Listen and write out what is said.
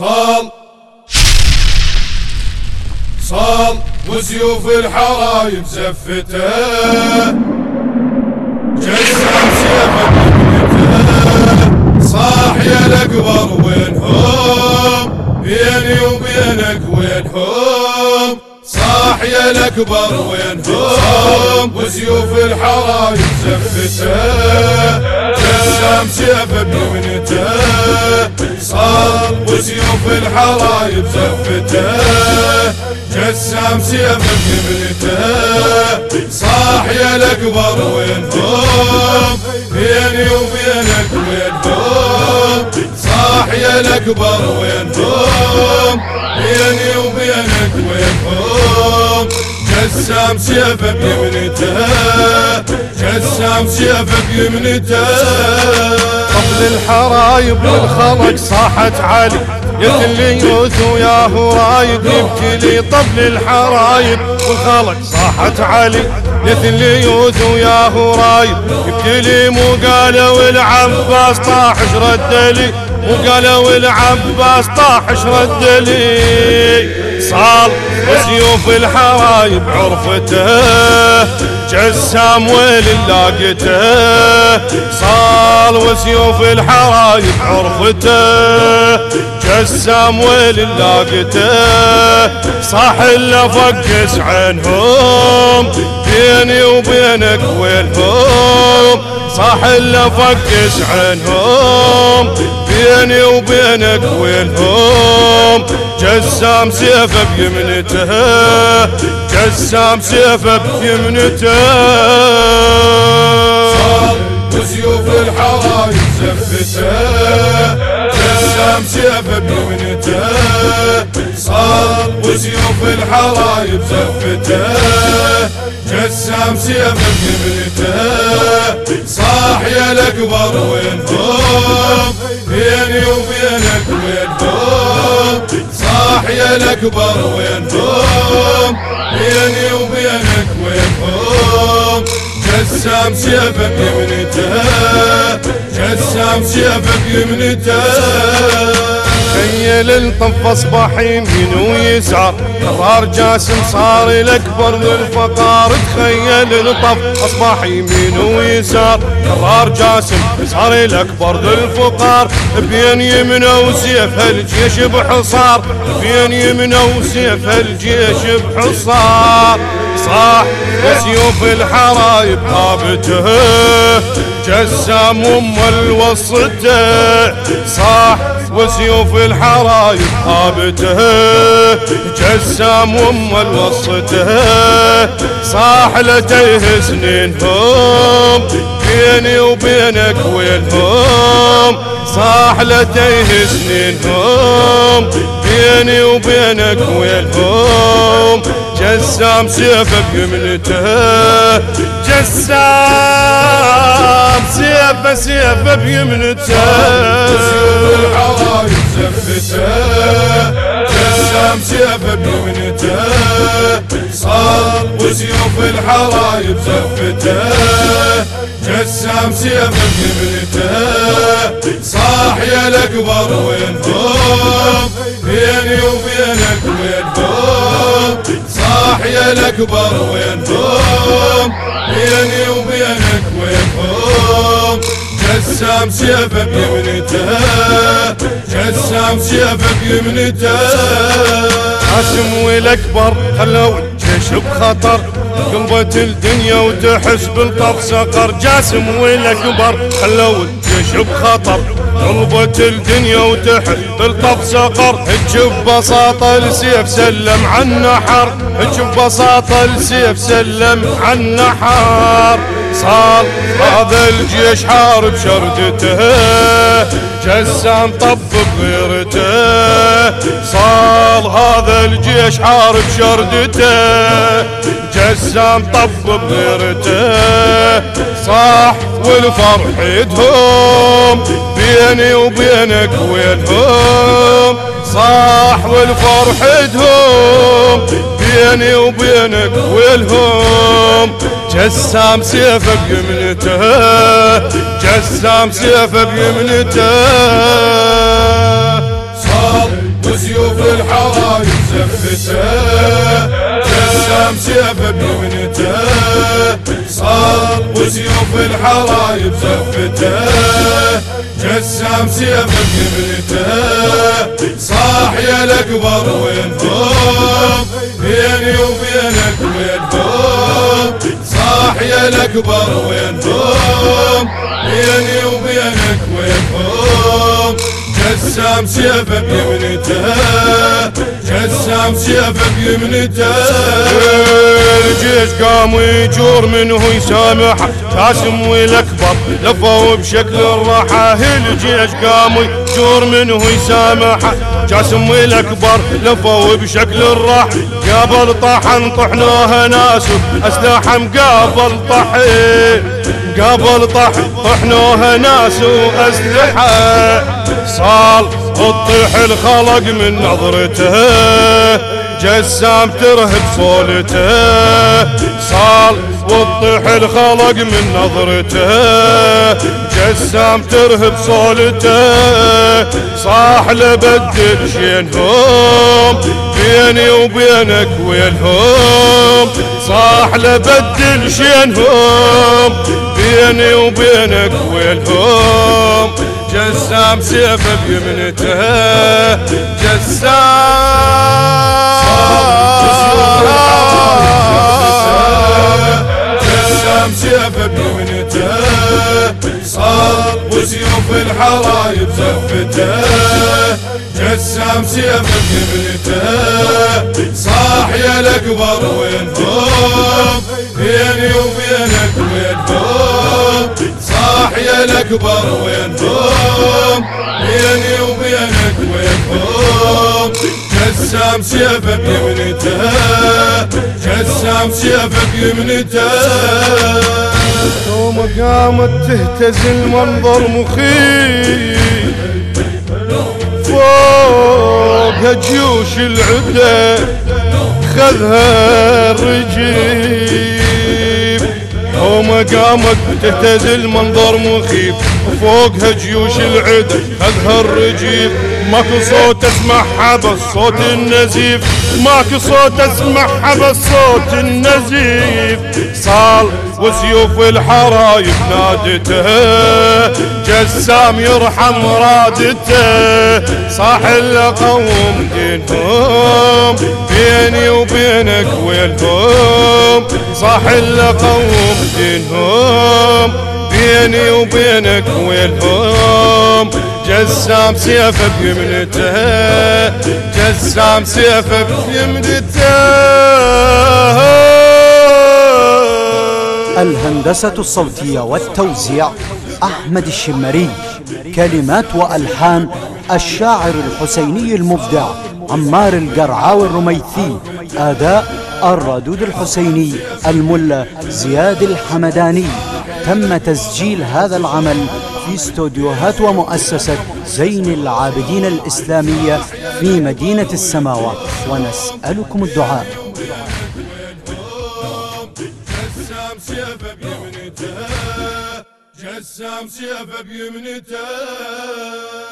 صال صال وسيوف الحرايب زفته. جسم سيف صاح يا الأكبر وينهم. بيني وبينك وينهم. صاح يا الأكبر وينهم. وسيوف الحرايب زفته. جسام سيف بيمنته صار وسيوف الحرايب زفته. جسام سيف بيمنته صاح يا الأكبر وينهم بيني وبينك وينهم صاح يا الأكبر وينهم بيني وبينك وينهم جسام سيفه بيمنته جسام سيفه بيمنته قبل الحرايب للخلق صاحت علي. يا اللي يوث وياه رايد يبكي لي طبل الحرايب والخلق صاحت علي. اللي يوث وياه رايد يبكي لي مو قالوا العباس طاح رد لي. مو قالوا العباس طاح رد لي. صال وسيوف الحرايب عرفته جسام لاقته. صال وسيوف الحرايب عرفته جسام لاقته. صاح إلا فقس عنهم بيني وبينك وينهم صاح إلا فقس عنهم بيني وبينك وينهم؟ جسام سيفه بيمنته جسام سيفه بيمنته. وسيوف الحرايب زفته جسام سيفه بيمنته. صار وسيوف الحرايب زفته جسام سيفه بيمنته. صاح يا الأكبر وينهم؟ وبينك وينهم صاح يا الأكبر وينهم بيني وبينك وينهم جسام سيفه بيمنته جسام سيفه بيمنته تخيل الطف اصبح يمين ويسار قرار جاسم صار الأكبر للفقار. تخيل الطف اصبح يمين ويسار قرار جاسم صار الأكبر للفقار. بين يمنه وسيف الجيش بحصار. بين يمنه وسيف الجيش بحصار. صاح وسيوف الحرايب ثابته جسام أم الوسطه صاح وسيوف الحرايب ثابته جسام ام الوسطه صاح لتيه سنينهم. بيني وبينك وينهم. صاح لتيه سنينهم. بيني وبينك وينهم. جسام سيفه بيمنته جسام سيفه سيفه بيمنته صار وسيوف الحرايب زفته. جسام سيفه بيمنته صاح يا الأكبر وينهم. بيني وبينك الأكبر وينهم بيني وبينك وينهم جسام سيفه بيمنته جسام سيفه بيمنته هاشم والاكبر خلوا الجيش بخطر. قلبت الدنيا وتحس بالطف سقر جاسم والاكبر خلوا الجيش بخطر. قلبت الدنيا وتحت بالطف سقر. هج ببساطة السيف سلم عن نحر هج ببساطة السيف سلم عن نحر صار هذا الجيش حارب شردته جسام طب بغيرته. صار هذا الجيش حارب شردته جسام طب بغيرته. صاح والفرح يدهم بيني وبينك وينهم. صاح والفرح يدهم بيني وبينك ويلهم جسام سيفه بيمنته جسام سيفه بيمنته صار الحرايب زفته جسام سيفه بيمنته صاب وسيوف الحرايب زفته جسام سيفه بيمنته صاح يا الأكبر وينهم الاكبر وينهم بيني وبينك وينهم. جسام سيفه بيمنته جسام سيفه بيمنته الجيش قام يجور منه يسامح جاسم والاكبر لفوا بشكل الراحة. الجيش قام يجور منه يسامح. جاسم والاكبر لفوا بشكل الراحة قابل طحن طحنوها ناس. أسلحة مقابل طحن قابل طحن طحنوها ناس. واسلحة صال تطيح الخلق من نظرته. جسام ترهب صولته صال وتطيح الخلق من نظرته. جسام ترهب صولته صاح لبدل شينهم. بيني وبينك وينهم. صاح لبدل شينهم. بيني وبينك وينهم. جسام سيفه بيمنته. جسام جسام سيفه بيمنته صار وسيوف الحرايب زفته. جسام سيفه بيمنته صاح يا الأكبر وينهم. بيني وبينك وينهم صاح يا الأكبر وينهم. بيني وبينك وينهم جسام سيفه بيمنته جسام سيفه بيمنته يوم قامت تهتز المنظر مخيف فوق جيوش العدا خذها الرجيب يوم قامت تهتز المنظر مخيف فوقها جيوش العدا خذها الرجيب ماكو صوت اسمعها بس صوت النزيف. ماكو صوت اسمعها بس صوت النزيف. صال وسيوف الحرايب نادته جسام يرحم رادته. صاح قوم دينهم بيني وبينك وينهم صاح قوم دينهم. بيني وبينك وينهم جسام سيفه بيمنته جسام سيفه بيمنته الهندسة الصوتية والتوزيع أحمد الشمري. كلمات وألحان الشاعر الحسيني المبدع عمار القرعاوي الرميثي. أداء الردود الحسيني الملا زياد الحمداني. تم تسجيل هذا العمل في استوديوهات ومؤسسة زين العابدين الإسلامية في مدينة السماوة ونسألكم الدعاء. جسام بيمنته.